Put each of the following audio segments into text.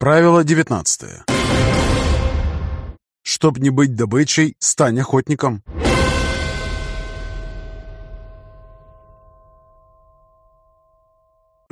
Правило 19. Чтоб не быть добычей, стань охотником.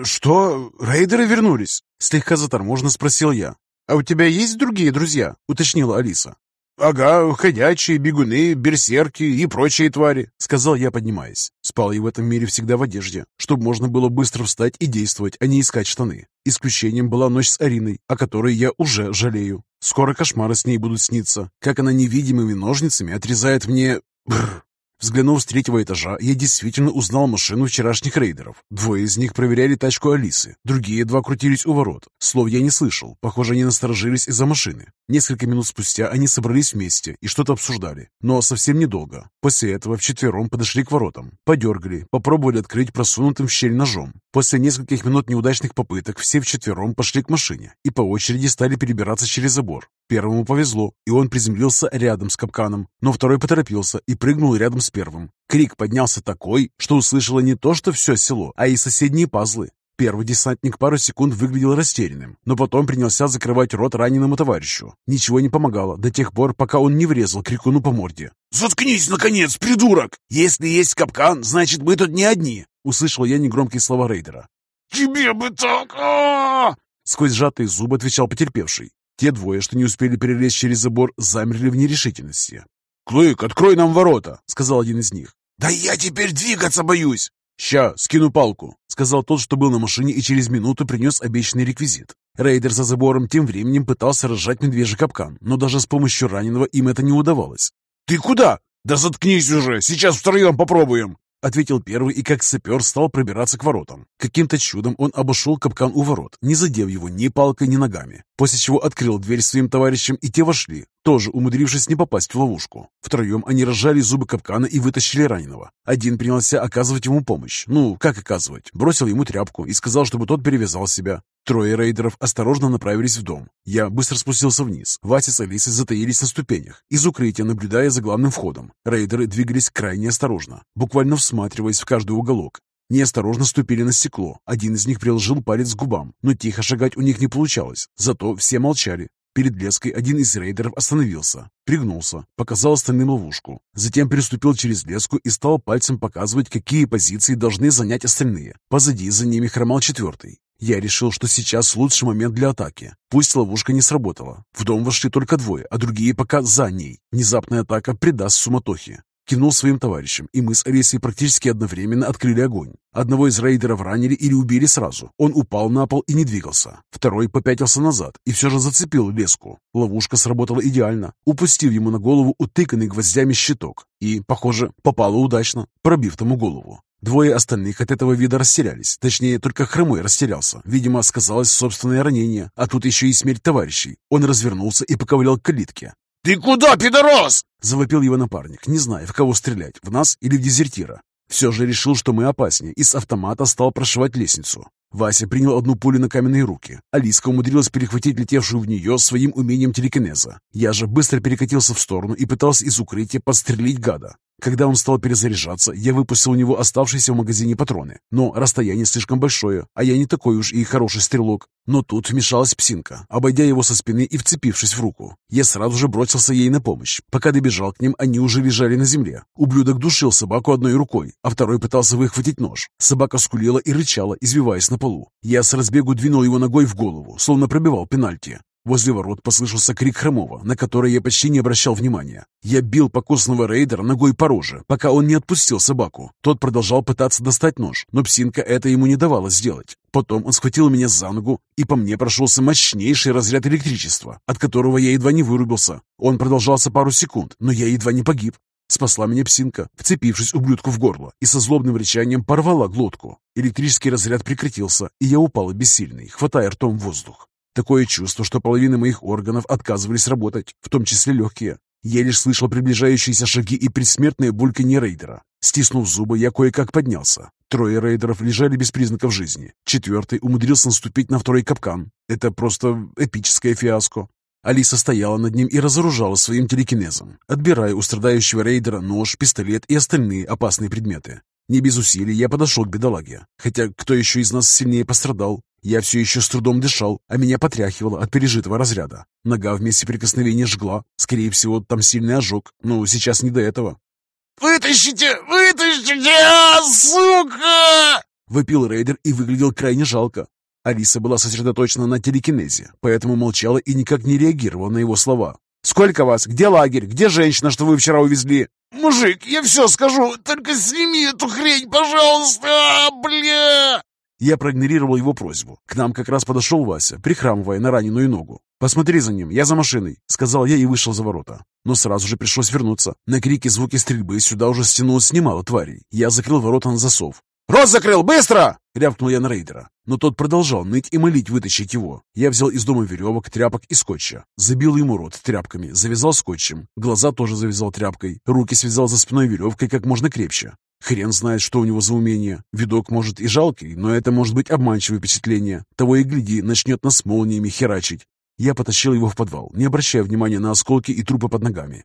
«Что? Рейдеры вернулись?» Слегка заторможенно спросил я. «А у тебя есть другие друзья?» уточнила Алиса. «Ага, ходячие, бегуны, берсерки и прочие твари», — сказал я, поднимаясь. Спал я в этом мире всегда в одежде, чтобы можно было быстро встать и действовать, а не искать штаны. Исключением была ночь с Ариной, о которой я уже жалею. Скоро кошмары с ней будут сниться, как она невидимыми ножницами отрезает мне... Бррр, Взглянув с третьего этажа, я действительно узнал машину вчерашних рейдеров. Двое из них проверяли тачку Алисы, другие два крутились у ворот. Слов я не слышал, похоже, они насторожились из-за машины. Несколько минут спустя они собрались вместе и что-то обсуждали, но совсем недолго. После этого вчетвером подошли к воротам, подергали, попробовали открыть просунутым в щель ножом. После нескольких минут неудачных попыток все вчетвером пошли к машине и по очереди стали перебираться через забор. Первому повезло, и он приземлился рядом с капканом, но второй поторопился и прыгнул рядом с первым. Крик поднялся такой, что услышало не то что все село, а и соседние пазлы. Первый десантник пару секунд выглядел растерянным, но потом принялся закрывать рот раненому товарищу. Ничего не помогало до тех пор, пока он не врезал крикуну по морде. «Заткнись, наконец, придурок! Если есть капкан, значит, мы тут не одни!» Услышал я негромкие слова рейдера. «Тебе бы так! а, Сквозь сжатые зубы отвечал потерпевший. Те двое, что не успели перелезть через забор, замерли в нерешительности. «Клык, открой нам ворота!» — сказал один из них. «Да я теперь двигаться боюсь!» «Ща, скину палку», — сказал тот, что был на машине и через минуту принес обещанный реквизит. Рейдер за забором тем временем пытался разжать медвежий капкан, но даже с помощью раненого им это не удавалось. «Ты куда? Да заткнись уже! Сейчас втроем попробуем!» — ответил первый и как сапер стал пробираться к воротам. Каким-то чудом он обошел капкан у ворот, не задев его ни палкой, ни ногами, после чего открыл дверь своим товарищам, и те вошли, тоже умудрившись не попасть в ловушку. Втроем они разжали зубы капкана и вытащили раненого. Один принялся оказывать ему помощь. Ну, как оказывать? Бросил ему тряпку и сказал, чтобы тот перевязал себя. Трое рейдеров осторожно направились в дом. Я быстро спустился вниз. Вася с Алисой затаились на ступенях, из укрытия наблюдая за главным входом. Рейдеры двигались крайне осторожно, буквально всматриваясь в каждый уголок. Неосторожно ступили на стекло. Один из них приложил палец к губам, но тихо шагать у них не получалось. Зато все молчали. Перед леской один из рейдеров остановился, пригнулся, показал остальным ловушку. Затем переступил через леску и стал пальцем показывать, какие позиции должны занять остальные. Позади за ними хромал четвертый. Я решил, что сейчас лучший момент для атаки. Пусть ловушка не сработала. В дом вошли только двое, а другие пока за ней. Внезапная атака придаст суматохе. Кинул своим товарищам, и мы с Алисой практически одновременно открыли огонь. Одного из рейдеров ранили или убили сразу. Он упал на пол и не двигался. Второй попятился назад и все же зацепил леску. Ловушка сработала идеально, упустив ему на голову утыканный гвоздями щиток. И, похоже, попала удачно, пробив тому голову. Двое остальных от этого вида растерялись. Точнее, только Хромой растерялся. Видимо, сказалось собственное ранение, а тут еще и смерть товарищей. Он развернулся и поковылял к калитке. «Ты куда, пидорас?» — завопил его напарник, не зная, в кого стрелять, в нас или в дезертира. Все же решил, что мы опаснее, и с автомата стал прошивать лестницу. Вася принял одну пулю на каменные руки. Алиска умудрилась перехватить летевшую в нее своим умением телекинеза. Я же быстро перекатился в сторону и пытался из укрытия подстрелить гада. Когда он стал перезаряжаться, я выпустил у него оставшиеся в магазине патроны. Но расстояние слишком большое, а я не такой уж и хороший стрелок. Но тут вмешалась псинка, обойдя его со спины и вцепившись в руку. Я сразу же бросился ей на помощь. Пока добежал к ним, они уже лежали на земле. Ублюдок душил собаку одной рукой, а второй пытался выхватить нож. Собака скулила и рычала, извиваясь на полу. Я с разбегу двинул его ногой в голову, словно пробивал пенальти. Возле ворот послышался крик Хромова, на который я почти не обращал внимания. Я бил покусного рейдера ногой по роже, пока он не отпустил собаку. Тот продолжал пытаться достать нож, но псинка это ему не давала сделать. Потом он схватил меня за ногу, и по мне прошелся мощнейший разряд электричества, от которого я едва не вырубился. Он продолжался пару секунд, но я едва не погиб. Спасла меня псинка, вцепившись ублюдку в горло, и со злобным рычанием порвала глотку. Электрический разряд прекратился, и я упал обессильный, хватая ртом воздух. Такое чувство, что половина моих органов отказывались работать, в том числе легкие. Я лишь слышал приближающиеся шаги и предсмертное бульканье рейдера. Стиснув зубы, я кое-как поднялся. Трое рейдеров лежали без признаков жизни. Четвертый умудрился наступить на второй капкан. Это просто эпическое фиаско. Алиса стояла над ним и разоружала своим телекинезом, отбирая у страдающего рейдера нож, пистолет и остальные опасные предметы. Не без усилий я подошел к бедолаге. Хотя кто еще из нас сильнее пострадал? Я все еще с трудом дышал, а меня потряхивало от пережитого разряда. Нога вместе прикосновения жгла. Скорее всего, там сильный ожог, но сейчас не до этого. «Вытащите! Вытащите! А, сука!» Вопил рейдер и выглядел крайне жалко. Алиса была сосредоточена на телекинезе, поэтому молчала и никак не реагировала на его слова. «Сколько вас? Где лагерь? Где женщина, что вы вчера увезли?» «Мужик, я все скажу, только сними эту хрень, пожалуйста! А, бля!» Я проигнорировал его просьбу. К нам как раз подошел Вася, прихрамывая на раненую ногу. «Посмотри за ним, я за машиной», — сказал я и вышел за ворота. Но сразу же пришлось вернуться. На крики звуки стрельбы сюда уже стянулось немало тварей. Я закрыл ворота на засов. «Рот закрыл! Быстро!» — рявкнул я на рейдера. Но тот продолжал ныть и молить вытащить его. Я взял из дома веревок, тряпок и скотча. Забил ему рот тряпками, завязал скотчем. Глаза тоже завязал тряпкой. Руки связал за спиной веревкой как можно крепче. Хрен знает, что у него за умение. Видок, может, и жалкий, но это может быть обманчивое впечатление. Того и гляди, начнет нас молниями херачить. Я потащил его в подвал, не обращая внимания на осколки и трупы под ногами.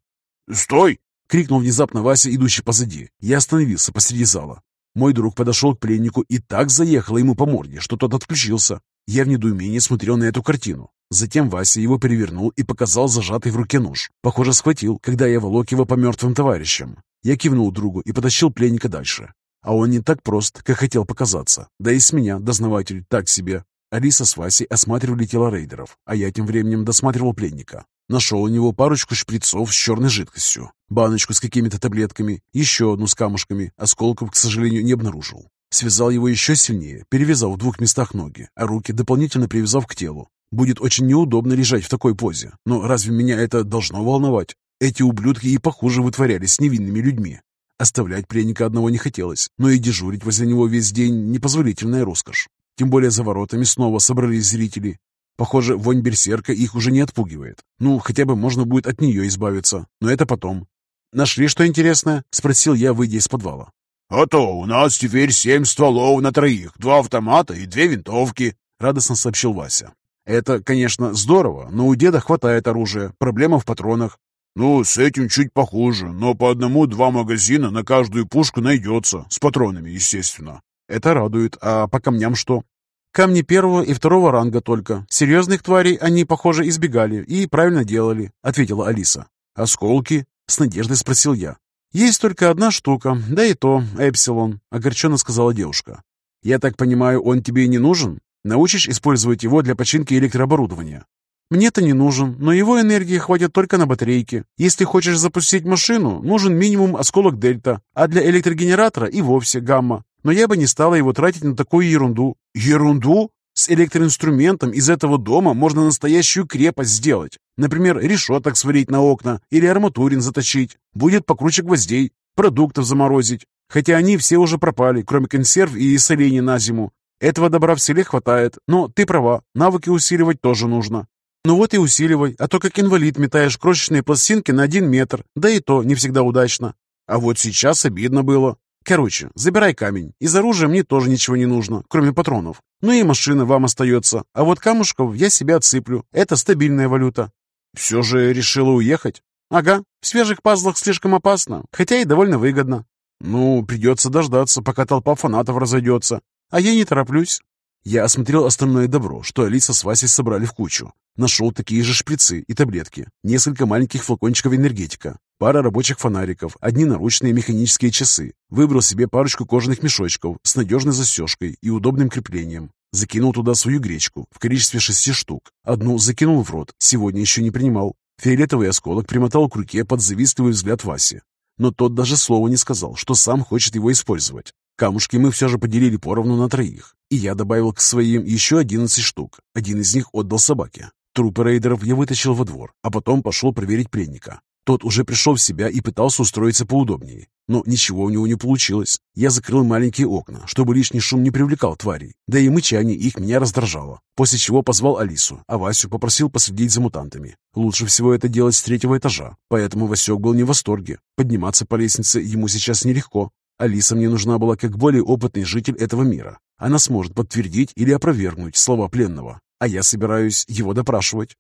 «Стой!» — крикнул внезапно Вася, идущий позади. Я остановился посреди зала. Мой друг подошел к пленнику и так заехал ему по морде, что тот отключился. Я в недоумении смотрел на эту картину. Затем Вася его перевернул и показал зажатый в руке нож. Похоже, схватил, когда я волок его по мертвым товарищам. Я кивнул другу и потащил пленника дальше. А он не так прост, как хотел показаться. Да и с меня, дознаватель, так себе. Алиса с Васей осматривали тела рейдеров, а я тем временем досматривал пленника. Нашел у него парочку шприцов с черной жидкостью, баночку с какими-то таблетками, еще одну с камушками, осколков, к сожалению, не обнаружил. Связал его еще сильнее, перевязав в двух местах ноги, а руки дополнительно привязав к телу. Будет очень неудобно лежать в такой позе, но разве меня это должно волновать? Эти ублюдки и похуже вытворяли с невинными людьми. Оставлять пленника одного не хотелось, но и дежурить возле него весь день – непозволительная роскошь. Тем более за воротами снова собрались зрители. Похоже, вонь берсерка их уже не отпугивает. Ну, хотя бы можно будет от нее избавиться. Но это потом. «Нашли что интересное?» — спросил я, выйдя из подвала. «А то у нас теперь семь стволов на троих, два автомата и две винтовки», — радостно сообщил Вася. «Это, конечно, здорово, но у деда хватает оружия, проблема в патронах». «Ну, с этим чуть похуже, но по одному-два магазина на каждую пушку найдется, с патронами, естественно. Это радует. А по камням что? Камни первого и второго ранга только. Серьезных тварей они, похоже, избегали и правильно делали, ответила Алиса. Осколки? С надеждой спросил я. Есть только одна штука, да и то, Эпсилон, огорченно сказала девушка. Я так понимаю, он тебе и не нужен? Научишь использовать его для починки электрооборудования? Мне-то не нужен, но его энергии хватит только на батарейки. Если хочешь запустить машину, нужен минимум осколок дельта, а для электрогенератора и вовсе гамма но я бы не стала его тратить на такую ерунду. Ерунду? С электроинструментом из этого дома можно настоящую крепость сделать. Например, решеток сварить на окна или арматурин заточить. Будет покруче гвоздей, продуктов заморозить. Хотя они все уже пропали, кроме консерв и солений на зиму. Этого добра в селе хватает, но ты права, навыки усиливать тоже нужно. Ну вот и усиливай, а то как инвалид метаешь крошечные пластинки на один метр, да и то не всегда удачно. А вот сейчас обидно было. Короче, забирай камень. Из оружия мне тоже ничего не нужно, кроме патронов. Ну и машина вам остается. А вот камушков я себе отсыплю. Это стабильная валюта. Все же решила уехать? Ага, в свежих пазлах слишком опасно, хотя и довольно выгодно. Ну, придется дождаться, пока толпа фанатов разойдется. А я не тороплюсь. Я осмотрел остальное добро, что Алиса с Васей собрали в кучу. Нашел такие же шприцы и таблетки, несколько маленьких флакончиков энергетика, пара рабочих фонариков, одни наручные механические часы. Выбрал себе парочку кожаных мешочков с надежной застежкой и удобным креплением. Закинул туда свою гречку в количестве шести штук. Одну закинул в рот, сегодня еще не принимал. Фиолетовый осколок примотал к руке под завистливый взгляд Васи. Но тот даже слова не сказал, что сам хочет его использовать. Камушки мы все же поделили поровну на троих, и я добавил к своим еще одиннадцать штук. Один из них отдал собаке. Трупы рейдеров я вытащил во двор, а потом пошел проверить пленника. Тот уже пришел в себя и пытался устроиться поудобнее. Но ничего у него не получилось. Я закрыл маленькие окна, чтобы лишний шум не привлекал тварей. Да и мычание их меня раздражало. После чего позвал Алису, а Васю попросил последить за мутантами. Лучше всего это делать с третьего этажа, поэтому Васек был не в восторге. Подниматься по лестнице ему сейчас нелегко. Алиса мне нужна была как более опытный житель этого мира. Она сможет подтвердить или опровергнуть слова пленного, а я собираюсь его допрашивать.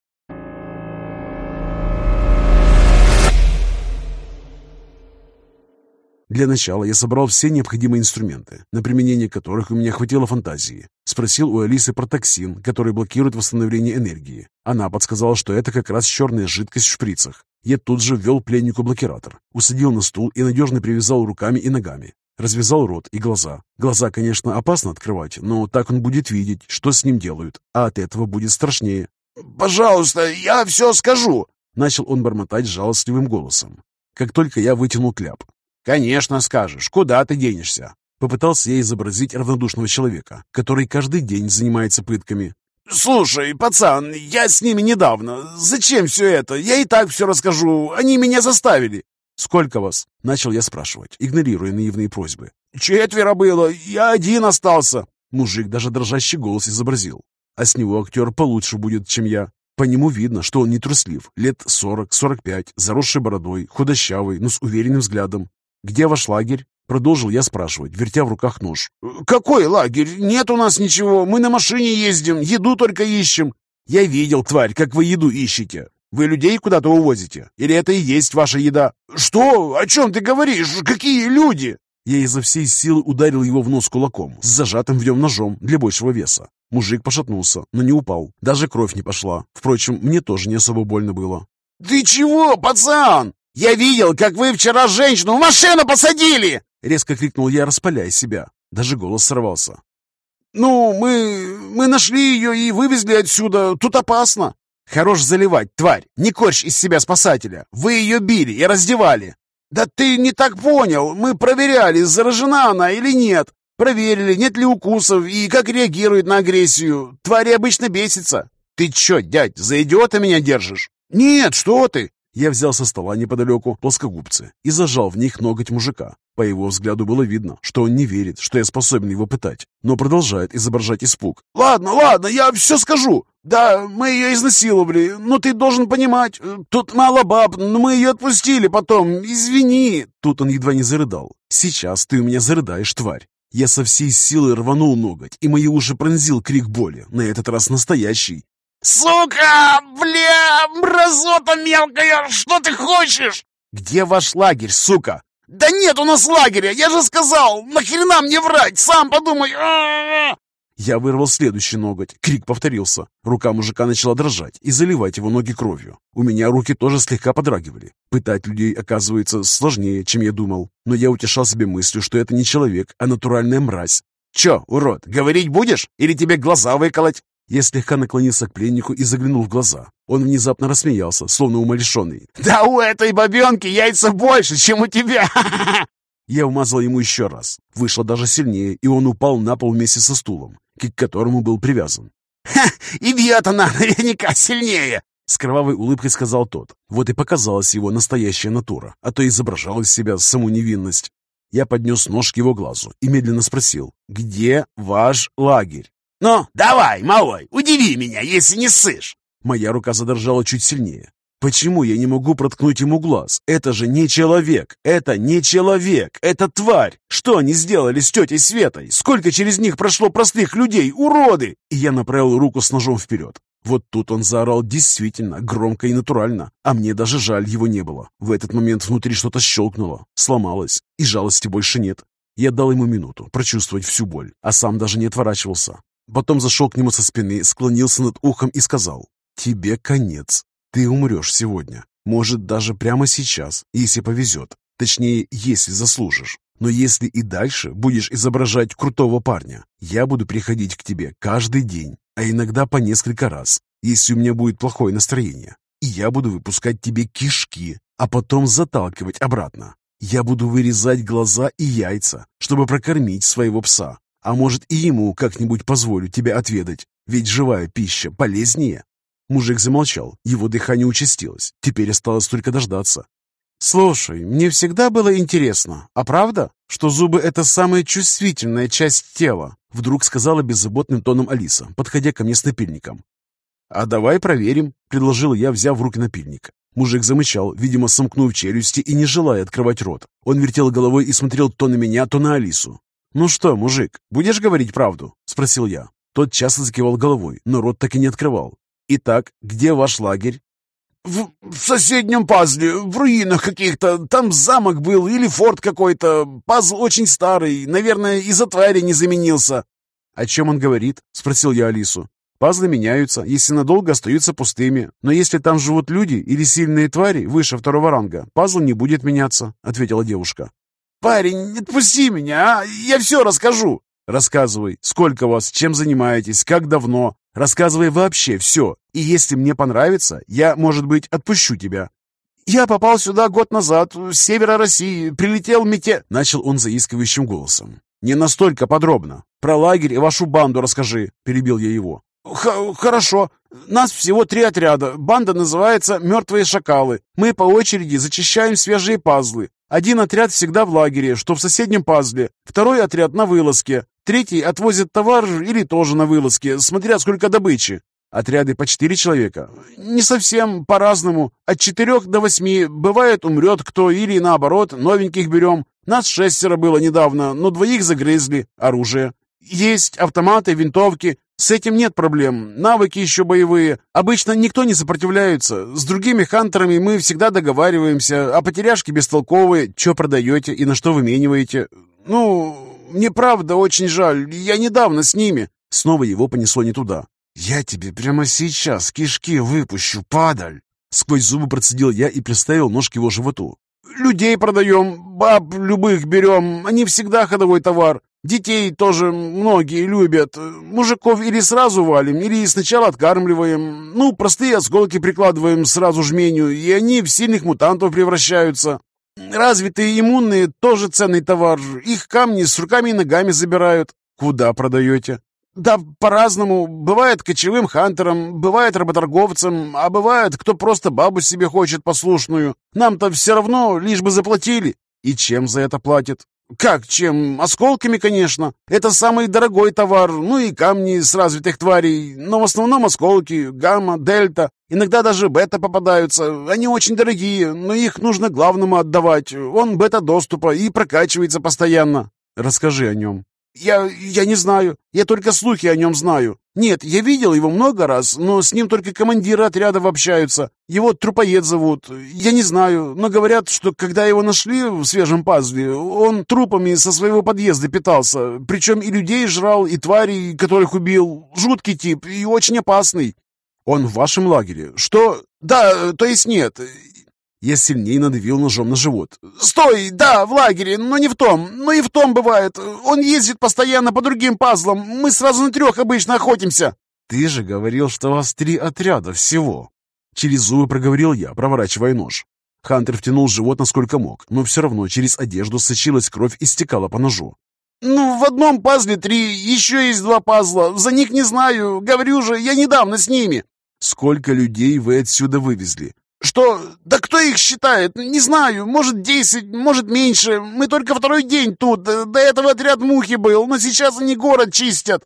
Для начала я собрал все необходимые инструменты, на применение которых у меня хватило фантазии. Спросил у Алисы про токсин, который блокирует восстановление энергии. Она подсказала, что это как раз черная жидкость в шприцах. Я тут же ввел пленнику блокиратор, усадил на стул и надежно привязал руками и ногами. Развязал рот и глаза. Глаза, конечно, опасно открывать, но так он будет видеть, что с ним делают, а от этого будет страшнее. «Пожалуйста, я все скажу!» Начал он бормотать жалостливым голосом. Как только я вытянул кляп. «Конечно скажешь. Куда ты денешься?» Попытался я изобразить равнодушного человека, который каждый день занимается пытками. «Слушай, пацан, я с ними недавно. Зачем все это? Я и так все расскажу. Они меня заставили». «Сколько вас?» — начал я спрашивать, игнорируя наивные просьбы. «Четверо было. Я один остался». Мужик даже дрожащий голос изобразил. А с него актер получше будет, чем я. По нему видно, что он не труслив, лет сорок-сорок пять, заросший бородой, худощавый, но с уверенным взглядом. «Где ваш лагерь?» Продолжил я спрашивать, вертя в руках нож. «Какой лагерь? Нет у нас ничего. Мы на машине ездим, еду только ищем». «Я видел, тварь, как вы еду ищете. Вы людей куда-то увозите? Или это и есть ваша еда?» «Что? О чем ты говоришь? Какие люди?» Я изо всей силы ударил его в нос кулаком, с зажатым в нем ножом для большего веса. Мужик пошатнулся, но не упал. Даже кровь не пошла. Впрочем, мне тоже не особо больно было. «Ты чего, пацан? Я видел, как вы вчера женщину в машину посадили!» Резко крикнул я, распаляя себя. Даже голос сорвался. «Ну, мы... мы нашли ее и вывезли отсюда. Тут опасно». «Хорош заливать, тварь! Не корчь из себя спасателя! Вы ее били и раздевали!» «Да ты не так понял! Мы проверяли, заражена она или нет. Проверили, нет ли укусов и как реагирует на агрессию. Твари обычно бесится». «Ты чё, дядь, за идиота меня держишь?» «Нет, что ты! Я взял со стола неподалеку плоскогубцы и зажал в них ноготь мужика. По его взгляду было видно, что он не верит, что я способен его пытать, но продолжает изображать испуг. «Ладно, ладно, я все скажу. Да, мы ее изнасиловали, но ты должен понимать, тут мало баб, но мы ее отпустили потом, извини». Тут он едва не зарыдал. «Сейчас ты у меня зарыдаешь, тварь». Я со всей силы рванул ноготь, и мои уши пронзил крик боли, на этот раз настоящий. «Сука! Бля! Мразота мелкая! Что ты хочешь?» «Где ваш лагерь, сука?» «Да нет у нас лагеря! Я же сказал! Нахрена мне врать? Сам подумай!» а Я вырвал следующий ноготь. Крик повторился. Рука мужика начала дрожать и заливать его ноги кровью. У меня руки тоже слегка подрагивали. Пытать людей, оказывается, сложнее, чем я думал. Но я утешал себе мыслью, что это не человек, а натуральная мразь. «Чё, урод, говорить будешь? Или тебе глаза выколоть?» Я слегка наклонился к пленнику и заглянул в глаза. Он внезапно рассмеялся, словно умалишенный. «Да у этой бабенки яйца больше, чем у тебя!» Я умазал ему еще раз. Вышло даже сильнее, и он упал на пол вместе со стулом, к которому был привязан. «Ха! И бьет она наверняка сильнее!» С кровавой улыбкой сказал тот. Вот и показалась его настоящая натура, а то изображал из себя саму невинность. Я поднес нож к его глазу и медленно спросил, «Где ваш лагерь?» «Ну, давай, малой, удиви меня, если не ссышь!» Моя рука задрожала чуть сильнее. «Почему я не могу проткнуть ему глаз? Это же не человек! Это не человек! Это тварь! Что они сделали с тетей Светой? Сколько через них прошло простых людей, уроды!» И я направил руку с ножом вперед. Вот тут он заорал действительно громко и натурально, а мне даже жаль его не было. В этот момент внутри что-то щелкнуло, сломалось, и жалости больше нет. Я дал ему минуту прочувствовать всю боль, а сам даже не отворачивался. Потом зашел к нему со спины, склонился над ухом и сказал, «Тебе конец. Ты умрешь сегодня. Может, даже прямо сейчас, если повезет. Точнее, если заслужишь. Но если и дальше будешь изображать крутого парня, я буду приходить к тебе каждый день, а иногда по несколько раз, если у меня будет плохое настроение. И я буду выпускать тебе кишки, а потом заталкивать обратно. Я буду вырезать глаза и яйца, чтобы прокормить своего пса. А может, и ему как-нибудь позволю тебя отведать, ведь живая пища полезнее. Мужик замолчал, его дыхание участилось. Теперь осталось только дождаться. «Слушай, мне всегда было интересно, а правда, что зубы — это самая чувствительная часть тела?» Вдруг сказала беззаботным тоном Алиса, подходя ко мне с напильником. «А давай проверим», — предложил я, взяв в руки напильник. Мужик замычал, видимо, сомкнув челюсти и не желая открывать рот. Он вертел головой и смотрел то на меня, то на Алису. «Ну что, мужик, будешь говорить правду?» — спросил я. Тот часто закивал головой, но рот так и не открывал. «Итак, где ваш лагерь?» в, в соседнем пазле, в руинах каких-то. Там замок был или форт какой-то. Пазл очень старый, наверное, из-за твари не заменился». «О чем он говорит?» — спросил я Алису. «Пазлы меняются, если надолго остаются пустыми. Но если там живут люди или сильные твари выше второго ранга, пазл не будет меняться», — ответила девушка. «Парень, отпусти меня, а? Я все расскажу!» «Рассказывай, сколько вас, чем занимаетесь, как давно. Рассказывай вообще все. И если мне понравится, я, может быть, отпущу тебя». «Я попал сюда год назад, с севера России, прилетел мете...» Начал он заискивающим голосом. «Не настолько подробно. Про лагерь и вашу банду расскажи», — перебил я его. Х «Хорошо. Нас всего три отряда. Банда называется «Мертвые шакалы». Мы по очереди зачищаем свежие пазлы. Один отряд всегда в лагере, что в соседнем пазле. Второй отряд на вылазке. Третий отвозит товар или тоже на вылазке, смотря сколько добычи. Отряды по четыре человека? Не совсем, по-разному. От четырех до восьми. Бывает, умрет кто или наоборот, новеньких берем. Нас шестеро было недавно, но двоих загрызли. Оружие. Есть автоматы, винтовки. С этим нет проблем. Навыки еще боевые. Обычно никто не сопротивляется. С другими хантерами мы всегда договариваемся. А потеряшки бестолковые. Что продаете и на что вымениваете? Ну, мне правда очень жаль. Я недавно с ними. Снова его понесло не туда. «Я тебе прямо сейчас кишки выпущу, падаль!» Сквозь зубы процедил я и приставил нож к его животу. «Людей продаем, баб любых берем, они всегда ходовой товар. Детей тоже многие любят. Мужиков или сразу валим, или сначала откармливаем. Ну, простые осколки прикладываем сразу жменю, и они в сильных мутантов превращаются. Развитые иммунные тоже ценный товар. Их камни с руками и ногами забирают. Куда продаете? Да по-разному. Бывает кочевым хантером, бывает работорговцем, а бывает, кто просто бабу себе хочет послушную. Нам-то все равно, лишь бы заплатили. И чем за это платят? «Как чем? Осколками, конечно. Это самый дорогой товар. Ну и камни с развитых тварей. Но в основном осколки, гамма, дельта. Иногда даже бета попадаются. Они очень дорогие, но их нужно главному отдавать. Он бета-доступа и прокачивается постоянно». «Расскажи о нем». «Я... я не знаю. Я только слухи о нем знаю. Нет, я видел его много раз, но с ним только командиры отрядов общаются. Его трупоед зовут. Я не знаю, но говорят, что когда его нашли в свежем пазле, он трупами со своего подъезда питался. Причем и людей жрал, и тварей, которых убил. Жуткий тип и очень опасный». «Он в вашем лагере?» «Что? Да, то есть нет. Я сильнее надавил ножом на живот. «Стой! Да, в лагере, но не в том. Но и в том бывает. Он ездит постоянно по другим пазлам. Мы сразу на трех обычно охотимся». «Ты же говорил, что у вас три отряда всего». Через зубы проговорил я, проворачивая нож. Хантер втянул живот насколько мог, но все равно через одежду сочилась кровь и стекала по ножу. «Ну, в одном пазле три, еще есть два пазла. За них не знаю. Говорю же, я недавно с ними». «Сколько людей вы отсюда вывезли?» «Что? Да кто их считает? Не знаю. Может, десять, может, меньше. Мы только второй день тут. До этого отряд мухи был, но сейчас они город чистят».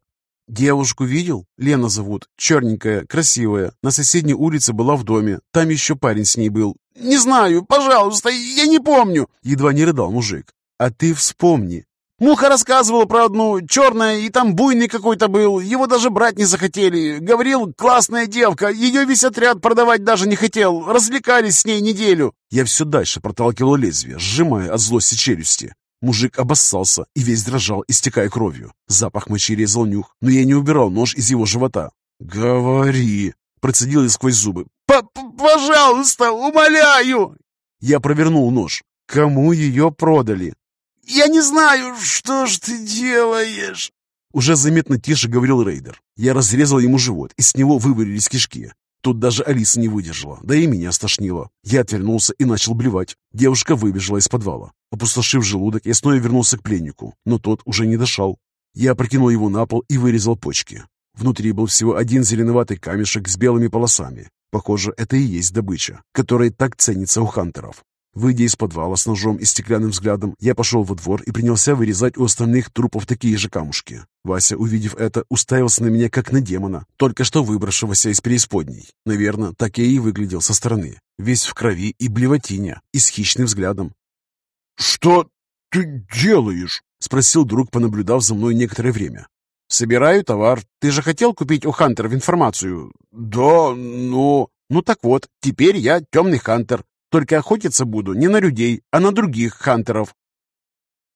«Девушку видел? Лена зовут. Черненькая, красивая. На соседней улице была в доме. Там еще парень с ней был». «Не знаю. Пожалуйста, я не помню». Едва не рыдал мужик. «А ты вспомни. Муха рассказывала про одну, черная, и там буйный какой-то был. Его даже брать не захотели. Говорил, классная девка, ее весь отряд продавать даже не хотел. Развлекались с ней неделю. Я все дальше проталкивал лезвие, сжимая от злости челюсти. Мужик обоссался и весь дрожал, истекая кровью. Запах мочи резал нюх, но я не убирал нож из его живота. «Говори!» — процедил я сквозь зубы. П «Пожалуйста, умоляю!» Я провернул нож. Кому ее продали? «Я не знаю, что ж ты делаешь!» Уже заметно тише говорил рейдер. Я разрезал ему живот, и с него вывалились кишки. Тут даже Алиса не выдержала, да и меня стошнило. Я отвернулся и начал блевать. Девушка выбежала из подвала. Опустошив желудок, я снова вернулся к пленнику, но тот уже не дошел. Я прокинул его на пол и вырезал почки. Внутри был всего один зеленоватый камешек с белыми полосами. Похоже, это и есть добыча, которая так ценится у хантеров. Выйдя из подвала с ножом и стеклянным взглядом, я пошел во двор и принялся вырезать у остальных трупов такие же камушки. Вася, увидев это, уставился на меня, как на демона, только что выбравшегося из преисподней. Наверное, так я и выглядел со стороны, весь в крови и блевотине, и с хищным взглядом. «Что ты делаешь?» — спросил друг, понаблюдав за мной некоторое время. «Собираю товар. Ты же хотел купить у Хантеров информацию?» «Да, но...» Ну так вот, теперь я темный хантер. Только охотиться буду не на людей, а на других хантеров.